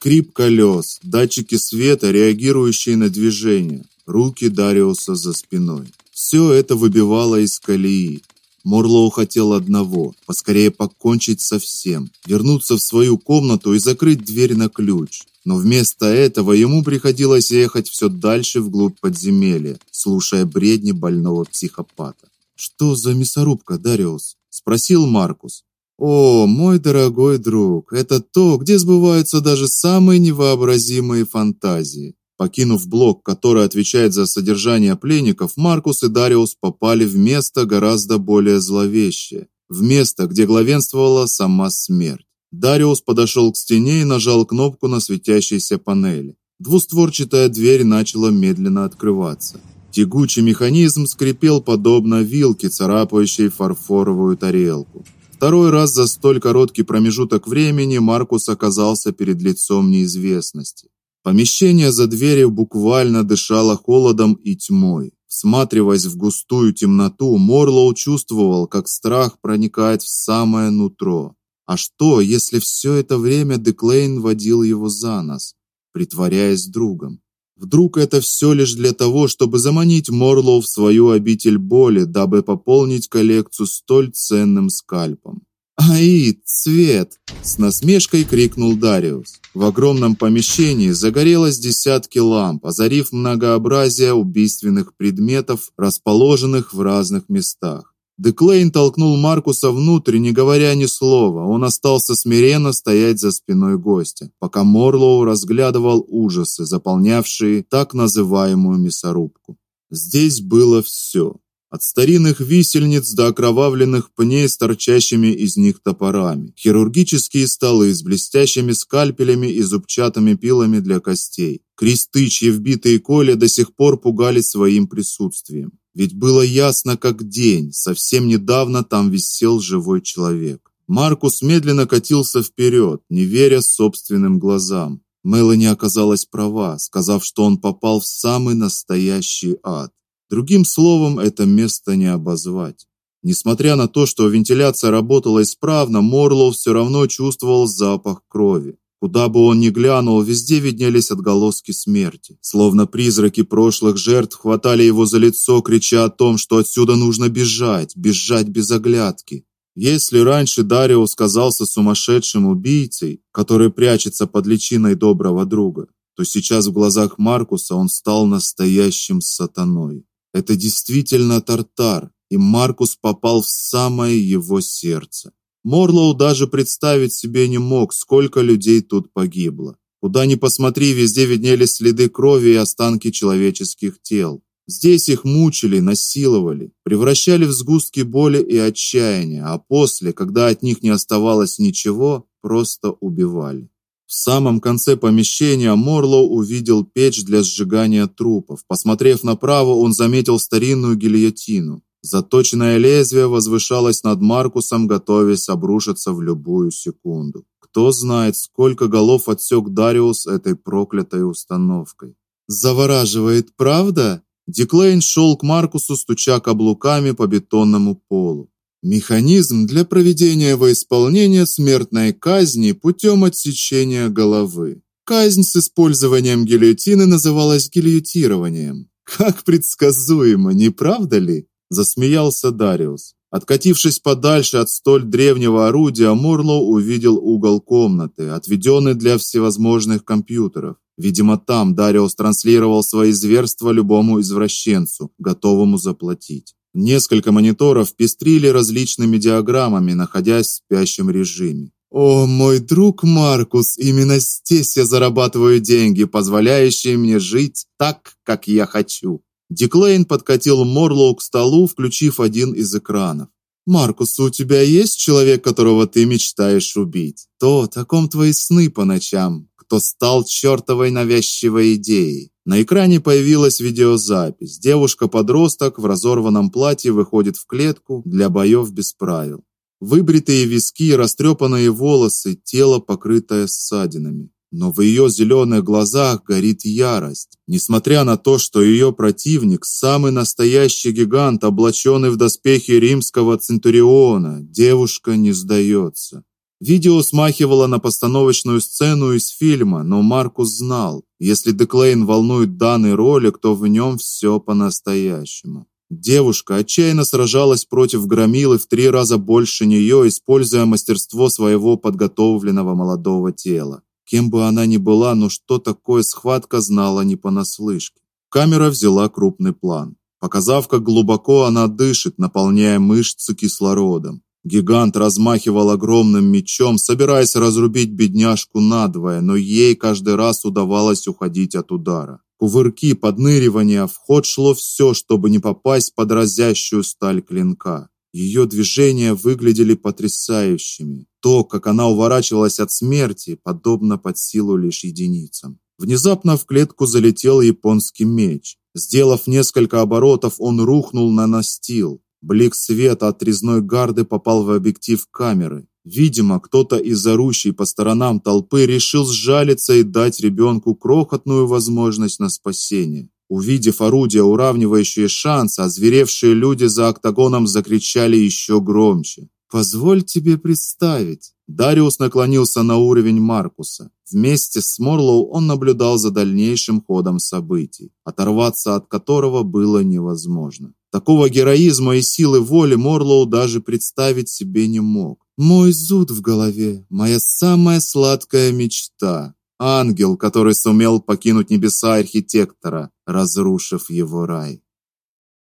Скрип колес, датчики света, реагирующие на движение, руки Дариуса за спиной. Все это выбивало из колеи. Морлоу хотел одного поскорее покончить со всем, вернуться в свою комнату и закрыть дверь на ключ. Но вместо этого ему приходилось ехать все дальше вглубь подземелья, слушая бредни больного психопата. Что за мясорубка, Дариус? спросил Маркус. О, мой дорогой друг, это то, где сбываются даже самые невообразимые фантазии. Покинув блок, который отвечает за содержание пленников, Маркус и Дариус попали в место гораздо более зловещее, в место, где главенствовала сама смерть. Дариус подошел к стене и нажал кнопку на светящейся панели. Двустворчатая дверь начала медленно открываться. Тягучий механизм скрипел подобно вилке, царапающей фарфоровую тарелку. Второй раз за столь короткий промежуток времени Маркус оказался перед лицом неизвестности. Помещение за дверью буквально дышало холодом и тьмой. Всматриваясь в густую темноту, Морлоу чувствовал, как страх проникает в самое нутро. А что, если все это время Деклейн водил его за нос, притворяясь другом? Вдруг это все лишь для того, чтобы заманить Морлоу в свою обитель боли, дабы пополнить коллекцию столь ценным скальпом. «Ай, цвет!» – с насмешкой крикнул Дариус. В огромном помещении загорелось десятки ламп, озарив многообразие убийственных предметов, расположенных в разных местах. Деклейн толкнул Маркуса внутрь, не говоря ни слова. Он остался смиренно стоять за спиной гостя, пока Морлоу разглядывал ужасы, заполнявшие так называемую мясорубку. Здесь было все. От старинных висельниц до окровавленных пней с торчащими из них топорами, хирургические столы с блестящими скальпелями и зубчатыми пилами для костей. Кресты, чьи вбитые коли до сих пор пугали своим присутствием. Ведь было ясно как день, совсем недавно там висел живой человек. Маркус медленно катился вперед, не веря собственным глазам. Мелани оказалась права, сказав, что он попал в самый настоящий ад. Другим словом, это место не обозвать. Несмотря на то, что вентиляция работала исправно, Морлоу все равно чувствовал запах крови. Куда бы он ни глянул, везде виднелись отголоски смерти. Словно призраки прошлых жертв хватали его за лицо, крича о том, что отсюда нужно бежать, бежать без оглядки. Если раньше Дариус казался сумасшедшим убийцей, который прячется под личиной доброго друга, то сейчас в глазах Маркуса он стал настоящим сатаной. Это действительно Тартар, и Маркус попал в самое его сердце. Морлоу даже представить себе не мог, сколько людей тут погибло. Куда ни посмотри, везде виднелись следы крови и останки человеческих тел. Здесь их мучили, насиловали, превращали в сгустки боли и отчаяния, а после, когда от них не оставалось ничего, просто убивали. В самом конце помещения Морлоу увидел печь для сжигания трупов. Посмотрев направо, он заметил старинную гильотину. Заточенное лезвие возвышалось над Маркусом, готовясь обрушиться в любую секунду. Кто знает, сколько голов отсек Дариус этой проклятой установкой. Завораживает, правда? Деклейн шел к Маркусу, стуча каблуками по бетонному полу. Механизм для проведения во исполнения смертной казни путем отсечения головы. Казнь с использованием гильотины называлась гильотированием. Как предсказуемо, не правда ли? Засмеялся Дариус. Откатившись подальше от столь древнего орудия, Морлоу увидел угол комнаты, отведенный для всевозможных компьютеров. Видимо, там Дариус транслировал свои зверства любому извращенцу, готовому заплатить. Несколько мониторов пестрили различными диаграммами, находясь в спящем режиме. О, мой друг Маркус, именно здесь я зарабатываю деньги, позволяющие мне жить так, как я хочу. Диклейн подкатил Морлоу к столу, включив один из экранов. Маркус, у тебя есть человек, которого ты мечтаешь убить? Тот, о ком твои сны по ночам, кто стал чертовой навязчивой идеей. На экране появилась видеозапись. Девушка-подросток в разорванном платье выходит в клетку для боев без правил. Выбритые виски, растрепанные волосы, тело покрытое ссадинами но в ее зеленых глазах горит ярость. Несмотря на то, что ее противник самый настоящий гигант, облаченный в доспехи римского центуриона, девушка не сдается. Видео смахивало на постановочную сцену из фильма, но Маркус знал, если Деклейн волнует данный ролик, то в нем все по-настоящему. Девушка отчаянно сражалась против громилы в три раза больше нее, используя мастерство своего подготовленного молодого тела. Кем бы она ни была, но что такое схватка, знала не понаслышке. Камера взяла крупный план, показав, как глубоко она дышит, наполняя мышцы кислородом. Гигант размахивал огромным мечом, собираясь разрубить бедняжку надвое, но ей каждый раз удавалось уходить от удара. Кувырки, подныривания, в ход шло все, чтобы не попасть под разящую сталь клинка. Ее движения выглядели потрясающими. То, как она уворачивалась от смерти, подобно под силу лишь единицам. Внезапно в клетку залетел японский меч. Сделав несколько оборотов, он рухнул на настил. Блик света от резной гарды попал в объектив камеры. Видимо, кто-то из орущей по сторонам толпы решил сжалиться и дать ребенку крохотную возможность на спасение. Увидев орудие, уравнивающее шанс, озверевшие люди за октагоном закричали еще громче. Позволь тебе представить. Дариус наклонился на уровень Маркуса. Вместе с Морлоу он наблюдал за дальнейшим ходом событий, оторваться от которого было невозможно. Такого героизма и силы воли Морлоу даже представить себе не мог. Мой зуд в голове, моя самая сладкая мечта. Ангел, который сумел покинуть небеса архитектора, разрушив его рай.